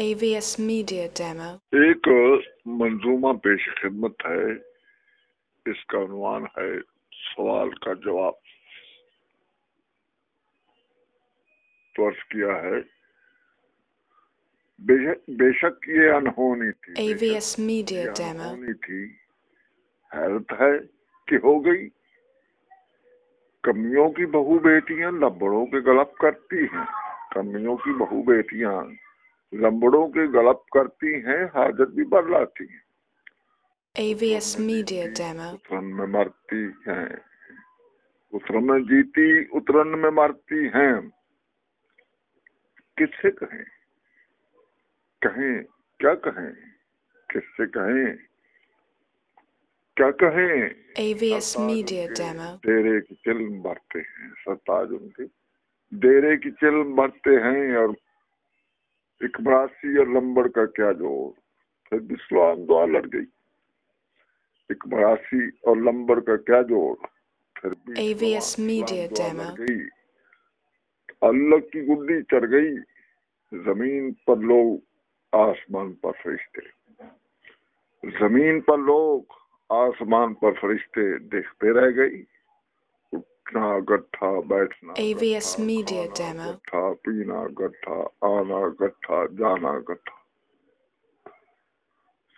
AVS Media Demo. ایک منظومہ پیش خدمت ہے۔ اس کا عنوان ہے سوال کا جواب۔ تو عرض کیا ہے؟ بے شک- یہ انہونی تھی AVS Media Demo. انہونی تھی۔ حیرت ہے کہ ہو گئی۔ کمیوں کی بہو بیٹیاں لبڑوں کے گلپ کرتی ہیں۔ کمیوں کی بہو بیٹیاں لمبڑوں کے گلپ کرتی ہیں حاجت بھی برلاتی ہیں۔ AVS Media Demo. اترن میں مرتی ہیں۔ اترن میں جیتی اترن میں مرتی ہیں۔ کس سے کہیں؟ کہیں کیا کہیں؟ کس سے کہیں؟ کیا کہیں؟ AVS Media Demo. ڈیرے کی چلم بھرتے ہیں۔ سرتاج ان کے ڈیرے کی چلم بھرتے ہیں اور اکبراسی اور لمبڑ کا کیا جوڑ پھر بسلوان دعا لڑ گئی۔ اکبراسی اور لمبڑ کا کیا جوڑ پھر گئی۔ اللہ کی گڈی چڑھ گئی زمین پر لوگ آسمان پر فرشتے۔ زمین پر لوگ آسمان پر فرشتے دیکھتے رہ گئی اٹھنا گٹھا بیٹھنا. گٹھا پینا گٹھا آنا گٹھا جانا گٹھا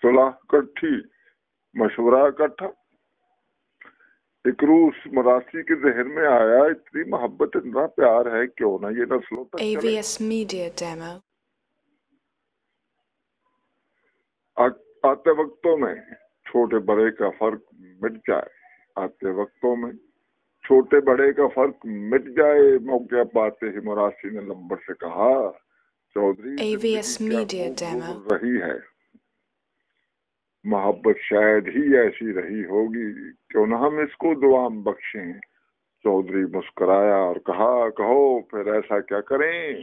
صلاح کٹھی مشورہ کٹھا ایک روس مراسی کے ذہن میں آیا اتنی محبت اتنا پیار ہے کیوں نہ یہ نسلوں تک Media Demo. آ- آتے وقتوں میں چھوٹے بڑے کا فرق مٹ جائے آتے وقتوں میں چھوٹے بڑے کا فرق مٹ جائے موقع پاتے ہی مراسی نے لمبر سے کہا چودھری رہی ہے۔ محبت شاید ہی ایسی رہی ہوگی کیوں نہ ہم اس کو دعام بخشیں۔ چودھری مسکرایا اور کہا کہو پھر ایسا کیا کریں؟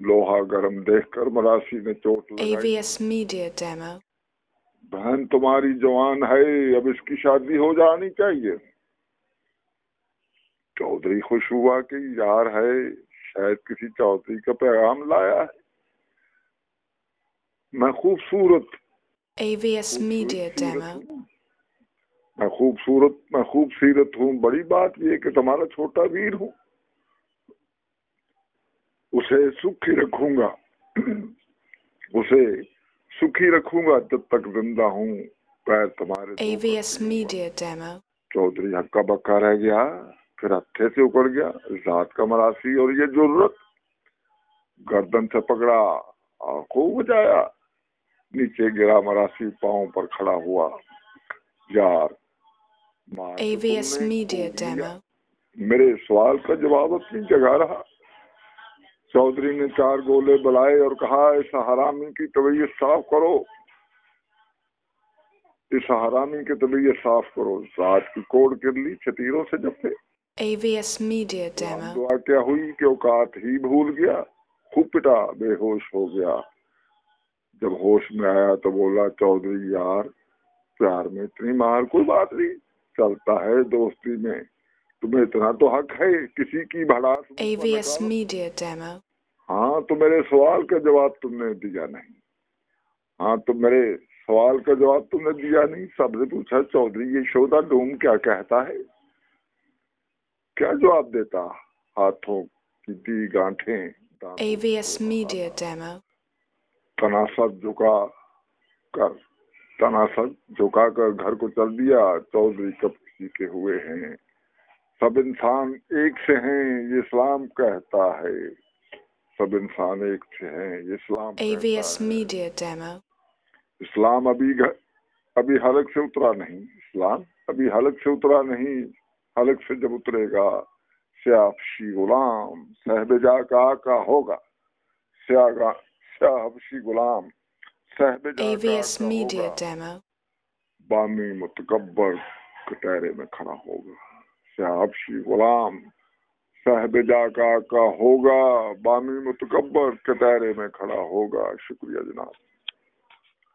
لوہا گرم دیکھ کر مراسی نے چوٹ لگائی. بہن تمہاری جوان ہے اب اس کی شادی ہو جانی چاہیے۔ چودھری خوش ہوا کہ یار ہے شاید کسی چودھری کا پیغام لایا ہے۔ میں خوبصورت۔ میں خوبصورت میں خوبصورت ہوں۔ بڑی بات یہ کہ تمہارا چھوٹا ویر ہوں۔ اسے سکھی رکھوں گا۔ اسے سکھی رکھوں گا جب تک زندہ ہوں۔ پیر تمہارے. چودھری ہکا بکا رہ گیا۔ پھر ہتھے سے اکڑ گیا ذات کا مراسی اور یہ ضرورت۔ گردن سے پکڑا اور خوب بجایا نیچے گرا مراسی پاؤں پر کھڑا ہوا۔ یار. میرے سوال کا جواب اپنی جگہ رہا؟ چودھری نے چار گولے بلائے اور کہا اس حرامی کی طبیعت صاف کرو۔ اس حرامی کی طبیعت صاف کرو۔ ذات کی کوڑ کر لی چتیروں سے جب تھے AVS Media Demo. دعا کیا ہوئی کہ اوقات ہی بھول گیا خوب پٹا بے ہوش ہو گیا جب ہوش میں آیا تو بولا چودھری یار پیار میں اتنی مار کوئی بات نہیں چلتا ہے دوستی میں تمہیں اتنا تو حق ہے کسی کی بھڑاس AVS۔ Media Demo. ہاں تو میرے سوال کا جواب تم نے دیا نہیں ہاں تو میرے سوال کا جواب تم نے دیا نہیں سب نے پوچھا چودھری یہ شودا ڈوم کیا کہتا ہے کیا جواب دیتا؟ ہاتھوں کی دی گانٹھیں AVS توڑا۔ Media Demo. تناسب جھکا کر تناسب جھکا کر گھر کو چل دیا۔ چودھری کب کسی کے ہوئے ہیں۔ سب انسان ایک سے ہیں یہ اسلام کہتا ہے۔ سب انسان ایک سے ہیں یہ اسلام AVS ہے۔ Media Demo. اسلام ابھی گھر ابھی حلق سے اترا نہیں۔ اسلام ابھی حلق سے اترا نہیں۔ حلق سے جب اترے گا سیاحشی غلام صاحب جا کا آقا ہوگا حبشی غلام صاحب جا کا ہوگا. بامی متکبر کٹہرے میں کھڑا ہوگا۔ سیاہ حبشی غلام صاحب جا کا آقا ہوگا۔ بامی متکبر کٹہرے میں کھڑا ہوگا۔ شکریہ جناب۔